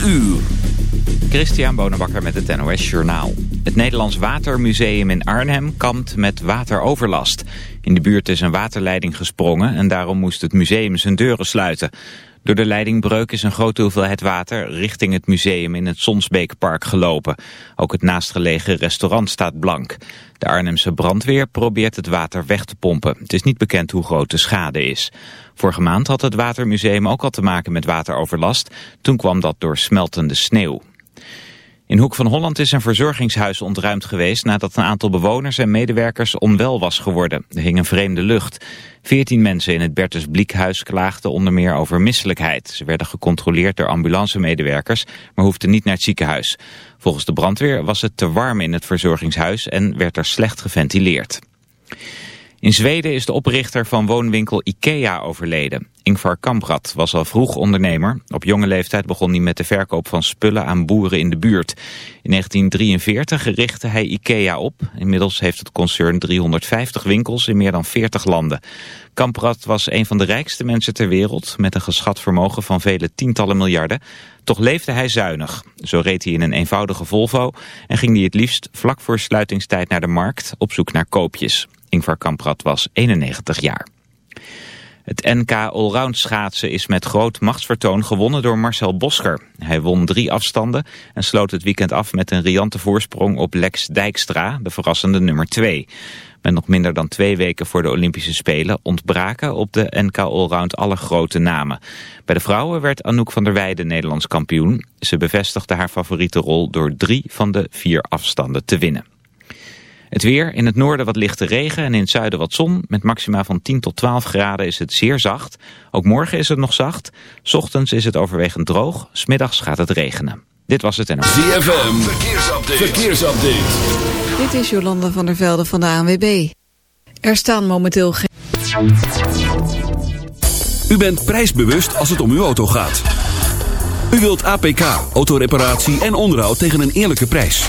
4 uur. Christian Bonenbakker met het NOS Journaal. Het Nederlands Watermuseum in Arnhem kampt met wateroverlast. In de buurt is een waterleiding gesprongen en daarom moest het museum zijn deuren sluiten. Door de leidingbreuk is een grote hoeveelheid water richting het museum in het Sonsbeekpark gelopen. Ook het naastgelegen restaurant staat blank. De Arnhemse brandweer probeert het water weg te pompen. Het is niet bekend hoe groot de schade is. Vorige maand had het Watermuseum ook al te maken met wateroverlast. Toen kwam dat door smeltende sneeuw. In Hoek van Holland is een verzorgingshuis ontruimd geweest nadat een aantal bewoners en medewerkers onwel was geworden. Er hing een vreemde lucht. Veertien mensen in het Bertus Bliekhuis klaagden onder meer over misselijkheid. Ze werden gecontroleerd door ambulancemedewerkers, maar hoefden niet naar het ziekenhuis. Volgens de brandweer was het te warm in het verzorgingshuis en werd er slecht geventileerd. In Zweden is de oprichter van woonwinkel IKEA overleden. Ingvar Kamprad was al vroeg ondernemer. Op jonge leeftijd begon hij met de verkoop van spullen aan boeren in de buurt. In 1943 richtte hij IKEA op. Inmiddels heeft het concern 350 winkels in meer dan 40 landen. Kamprad was een van de rijkste mensen ter wereld... met een geschat vermogen van vele tientallen miljarden. Toch leefde hij zuinig. Zo reed hij in een eenvoudige Volvo... en ging hij het liefst vlak voor sluitingstijd naar de markt... op zoek naar koopjes. Ingvar Kamprad was 91 jaar. Het NK Allround schaatsen is met groot machtsvertoon gewonnen door Marcel Bosker. Hij won drie afstanden en sloot het weekend af met een riante voorsprong op Lex Dijkstra, de verrassende nummer 2. Met nog minder dan twee weken voor de Olympische Spelen ontbraken op de NK Allround alle grote namen. Bij de vrouwen werd Anouk van der Weijden Nederlands kampioen. Ze bevestigde haar favoriete rol door drie van de vier afstanden te winnen. Het weer, in het noorden wat lichte regen en in het zuiden wat zon. Met maxima van 10 tot 12 graden is het zeer zacht. Ook morgen is het nog zacht. Ochtends is het overwegend droog. Smiddags gaat het regenen. Dit was het en... ZFM, verkeersupdate. verkeersupdate. Dit is Jolanda van der Velde van de ANWB. Er staan momenteel geen... U bent prijsbewust als het om uw auto gaat. U wilt APK, autoreparatie en onderhoud tegen een eerlijke prijs.